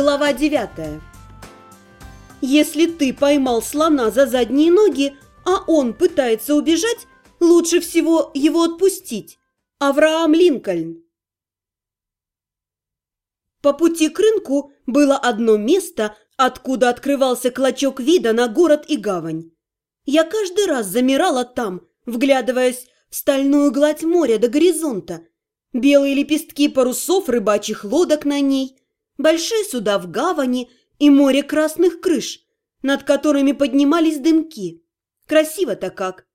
Глава 9 Если ты поймал слона за задние ноги, а он пытается убежать, лучше всего его отпустить. Авраам Линкольн По пути к рынку было одно место, откуда открывался клочок вида на город и гавань. Я каждый раз замирала там, вглядываясь в стальную гладь моря до горизонта, белые лепестки парусов рыбачьих лодок на ней, большие суда в гавани и море красных крыш, над которыми поднимались дымки. Красиво-то как!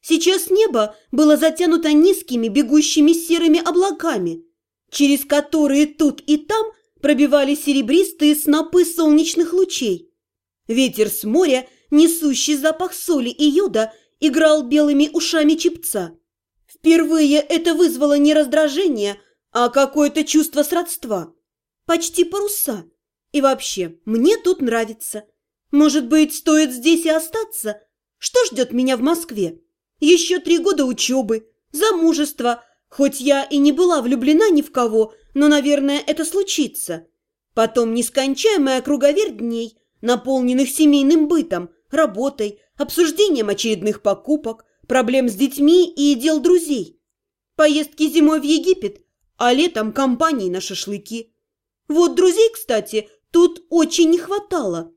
Сейчас небо было затянуто низкими бегущими серыми облаками, через которые тут и там пробивались серебристые снопы солнечных лучей. Ветер с моря, несущий запах соли и йода, играл белыми ушами чепца. Впервые это вызвало не раздражение, а какое-то чувство сродства. Почти паруса. И вообще, мне тут нравится. Может быть, стоит здесь и остаться? Что ждет меня в Москве? Еще три года учебы, замужество. Хоть я и не была влюблена ни в кого, но, наверное, это случится. Потом нескончаемая круговерть дней, наполненных семейным бытом, работой, обсуждением очередных покупок, проблем с детьми и дел друзей. Поездки зимой в Египет, а летом компании на шашлыки. Вот друзей, кстати, тут очень не хватало.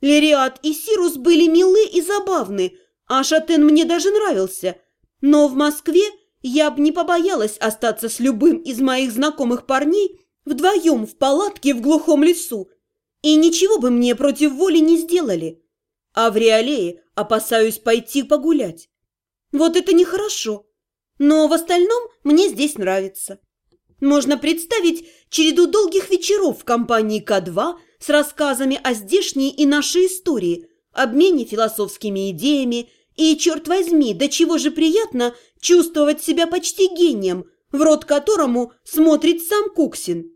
Лериат и Сирус были милы и забавны, а Шатен мне даже нравился. Но в Москве я бы не побоялась остаться с любым из моих знакомых парней вдвоем в палатке в глухом лесу, и ничего бы мне против воли не сделали. А в Реалее опасаюсь пойти погулять. Вот это нехорошо. Но в остальном мне здесь нравится. Можно представить череду долгих вечеров в компании К2 с рассказами о здешней и нашей истории, обмене философскими идеями и, черт возьми, до чего же приятно чувствовать себя почти гением, в рот которому смотрит сам Куксин.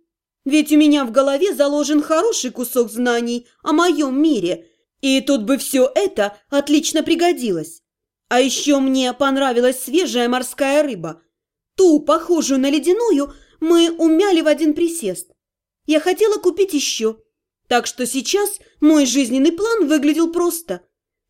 Ведь у меня в голове заложен хороший кусок знаний о моем мире – и тут бы все это отлично пригодилось. А еще мне понравилась свежая морская рыба. Ту, похожую на ледяную, мы умяли в один присест. Я хотела купить еще. Так что сейчас мой жизненный план выглядел просто.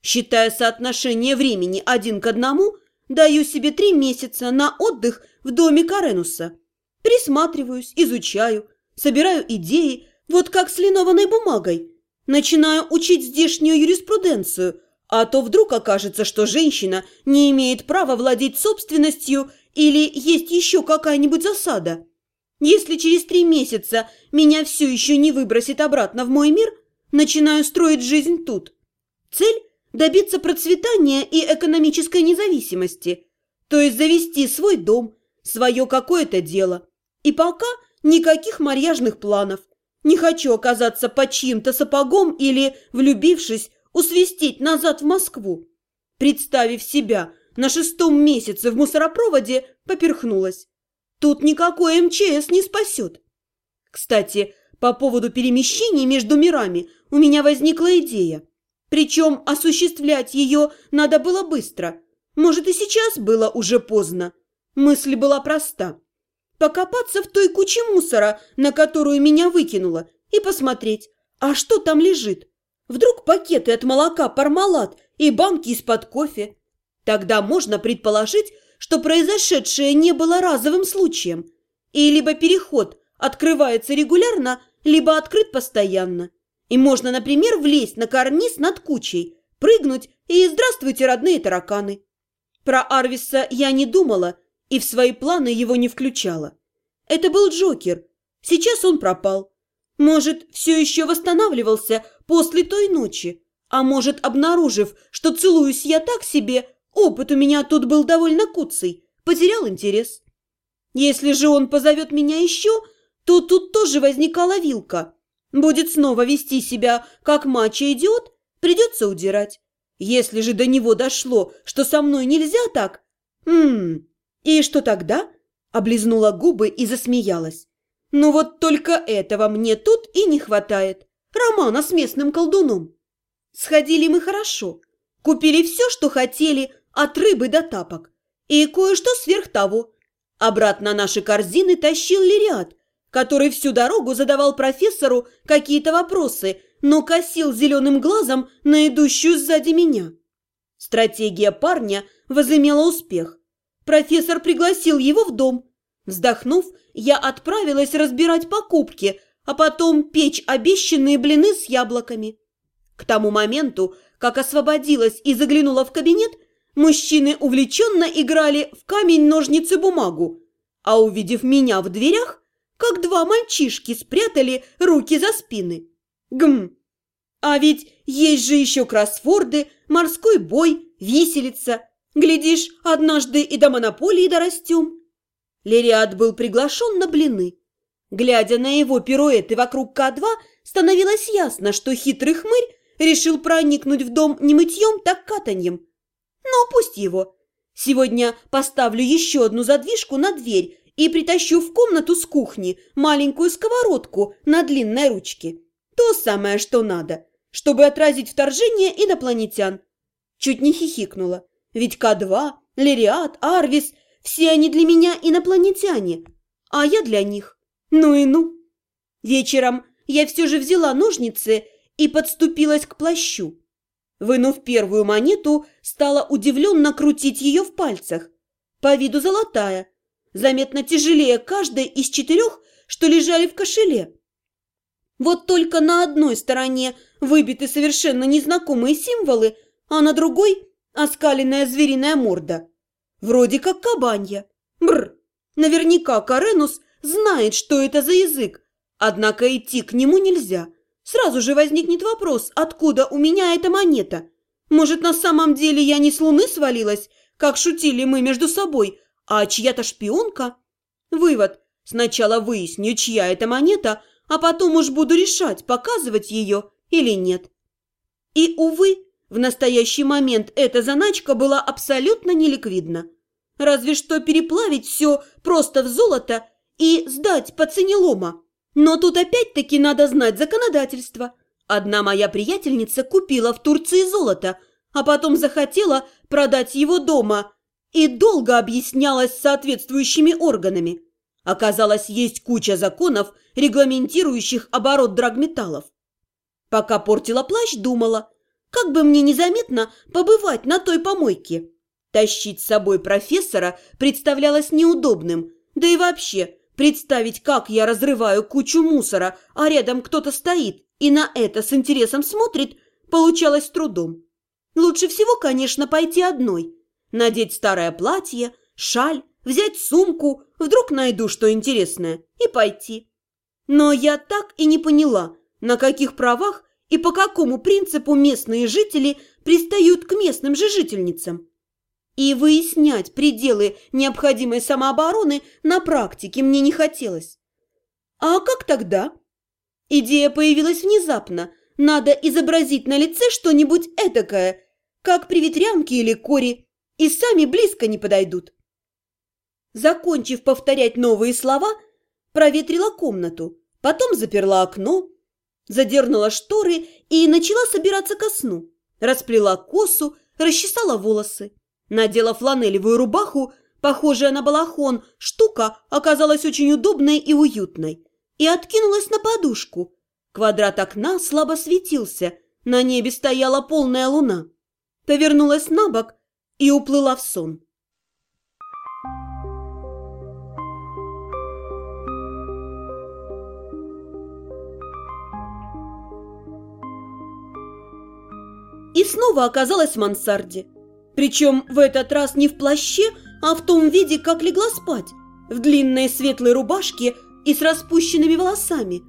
Считая соотношение времени один к одному, даю себе три месяца на отдых в доме Каренуса. Присматриваюсь, изучаю, собираю идеи, вот как с линованной бумагой – Начинаю учить здешнюю юриспруденцию, а то вдруг окажется, что женщина не имеет права владеть собственностью или есть еще какая-нибудь засада. Если через три месяца меня все еще не выбросит обратно в мой мир, начинаю строить жизнь тут. Цель – добиться процветания и экономической независимости, то есть завести свой дом, свое какое-то дело. И пока никаких марьяжных планов. Не хочу оказаться под чьим-то сапогом или, влюбившись, усвистеть назад в Москву. Представив себя на шестом месяце в мусоропроводе, поперхнулась. Тут никакой МЧС не спасет. Кстати, по поводу перемещений между мирами у меня возникла идея. Причем осуществлять ее надо было быстро. Может, и сейчас было уже поздно. Мысль была проста покопаться в той куче мусора, на которую меня выкинуло, и посмотреть, а что там лежит. Вдруг пакеты от молока Пармалат и банки из-под кофе. Тогда можно предположить, что произошедшее не было разовым случаем, и либо переход открывается регулярно, либо открыт постоянно. И можно, например, влезть на карниз над кучей, прыгнуть и «Здравствуйте, родные тараканы!». Про Арвиса я не думала, и в свои планы его не включала. Это был Джокер. Сейчас он пропал. Может, все еще восстанавливался после той ночи. А может, обнаружив, что целуюсь я так себе, опыт у меня тут был довольно куцый, потерял интерес. Если же он позовет меня еще, то тут тоже возникала вилка. Будет снова вести себя, как мачо-идиот, придется удирать. Если же до него дошло, что со мной нельзя так... Ммм, «И что тогда?» – облизнула губы и засмеялась. «Ну вот только этого мне тут и не хватает. Романа с местным колдуном. Сходили мы хорошо. Купили все, что хотели, от рыбы до тапок. И кое-что сверх того. Обратно наши корзины тащил Лириад, который всю дорогу задавал профессору какие-то вопросы, но косил зеленым глазом на идущую сзади меня. Стратегия парня возымела успех. Профессор пригласил его в дом. Вздохнув, я отправилась разбирать покупки, а потом печь обещанные блины с яблоками. К тому моменту, как освободилась и заглянула в кабинет, мужчины увлеченно играли в камень-ножницы-бумагу, а увидев меня в дверях, как два мальчишки спрятали руки за спины. Гм! А ведь есть же еще кроссворды, морской бой, виселица. Глядишь, однажды и до монополии дорастем. Лириад был приглашен на блины. Глядя на его пируэты вокруг К2, становилось ясно, что хитрый хмырь решил проникнуть в дом не мытьем, так катаньем. Но пусть его. Сегодня поставлю еще одну задвижку на дверь и притащу в комнату с кухни маленькую сковородку на длинной ручке. То самое, что надо, чтобы отразить вторжение инопланетян. Чуть не хихикнула. Ведь К2, Лириат, Арвис – все они для меня инопланетяне, а я для них. Ну и ну. Вечером я все же взяла ножницы и подступилась к плащу. Вынув первую монету, стала удивленно крутить ее в пальцах. По виду золотая, заметно тяжелее каждой из четырех, что лежали в кошеле. Вот только на одной стороне выбиты совершенно незнакомые символы, а на другой – оскаленная звериная морда. Вроде как кабанья. Бр. Наверняка Каренус знает, что это за язык, однако идти к нему нельзя – Сразу же возникнет вопрос, откуда у меня эта монета. Может, на самом деле я не с луны свалилась, как шутили мы между собой, а чья-то шпионка? Вывод. Сначала выясню, чья это монета, а потом уж буду решать, показывать ее или нет. И, увы, в настоящий момент эта заначка была абсолютно неликвидна. Разве что переплавить все просто в золото и сдать по цене лома. Но тут опять-таки надо знать законодательство. Одна моя приятельница купила в Турции золото, а потом захотела продать его дома и долго объяснялась с соответствующими органами. Оказалось, есть куча законов, регламентирующих оборот драгметаллов. Пока портила плащ, думала, как бы мне незаметно побывать на той помойке. Тащить с собой профессора представлялось неудобным, да и вообще – Представить, как я разрываю кучу мусора, а рядом кто-то стоит и на это с интересом смотрит, получалось трудом. Лучше всего, конечно, пойти одной. Надеть старое платье, шаль, взять сумку, вдруг найду что интересное, и пойти. Но я так и не поняла, на каких правах и по какому принципу местные жители пристают к местным же жительницам. И выяснять пределы необходимой самообороны на практике мне не хотелось. А как тогда? Идея появилась внезапно. Надо изобразить на лице что-нибудь этакое, как при ветрянке или кори, и сами близко не подойдут. Закончив повторять новые слова, проветрила комнату, потом заперла окно, задернула шторы и начала собираться ко сну. Расплела косу, расчесала волосы. Надела фланелевую рубаху, похожая на балахон, штука оказалась очень удобной и уютной, и откинулась на подушку. Квадрат окна слабо светился, на небе стояла полная луна. Повернулась на бок и уплыла в сон. И снова оказалась в мансарде. Причем в этот раз не в плаще, а в том виде, как легла спать, в длинной светлой рубашке и с распущенными волосами.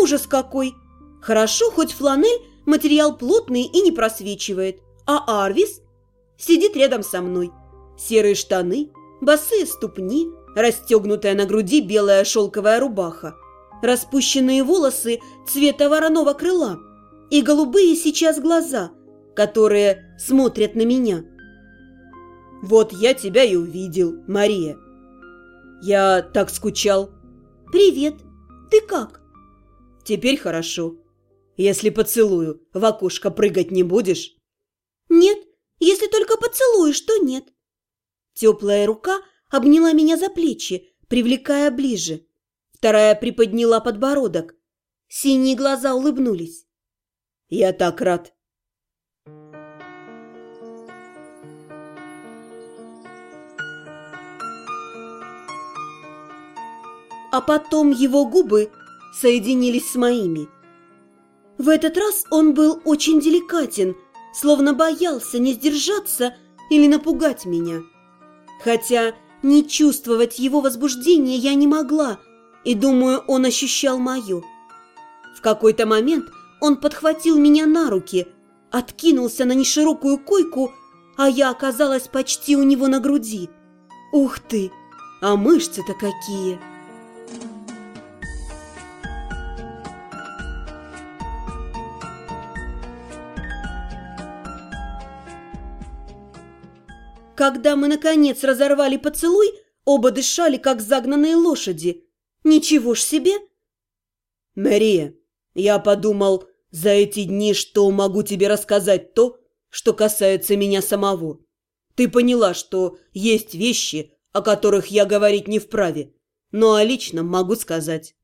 Ужас какой! Хорошо, хоть фланель материал плотный и не просвечивает, а Арвис сидит рядом со мной. Серые штаны, босые ступни, расстегнутая на груди белая шелковая рубаха, распущенные волосы цвета вороного крыла и голубые сейчас глаза, которые смотрят на меня. Вот я тебя и увидел, Мария. Я так скучал. Привет. Ты как? Теперь хорошо. Если поцелую, в окошко прыгать не будешь? Нет, если только поцелуешь, то нет. Теплая рука обняла меня за плечи, привлекая ближе. Вторая приподняла подбородок. Синие глаза улыбнулись. «Я так рад!» А потом его губы соединились с моими. В этот раз он был очень деликатен, словно боялся не сдержаться или напугать меня. Хотя не чувствовать его возбуждения я не могла, и, думаю, он ощущал мое. В какой-то момент он подхватил меня на руки, откинулся на неширокую койку, а я оказалась почти у него на груди. Ух ты! А мышцы-то какие! Когда мы, наконец, разорвали поцелуй, оба дышали, как загнанные лошади. Ничего ж себе! Мария, я подумал за эти дни, что могу тебе рассказать то, что касается меня самого. Ты поняла, что есть вещи, о которых я говорить не вправе, но о личном могу сказать.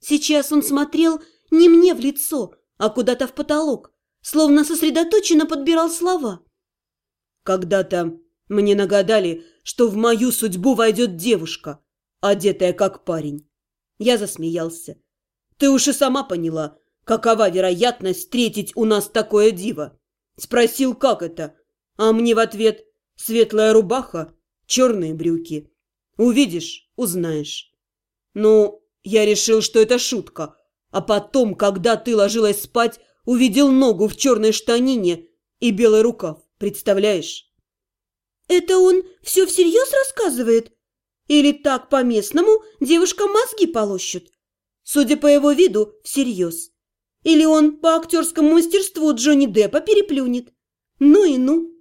Сейчас он смотрел не мне в лицо, а куда-то в потолок, словно сосредоточенно подбирал слова. Когда-то мне нагадали, что в мою судьбу войдет девушка, одетая как парень. Я засмеялся. Ты уж и сама поняла, какова вероятность встретить у нас такое диво. Спросил, как это, а мне в ответ светлая рубаха, черные брюки. Увидишь, узнаешь. Ну, я решил, что это шутка, а потом, когда ты ложилась спать, увидел ногу в черной штанине и белый рукав, представляешь? Это он все всерьез рассказывает? Или так по-местному девушкам мозги полощут? Судя по его виду, всерьез. Или он по актерскому мастерству Джонни Деппа переплюнет? Ну и ну.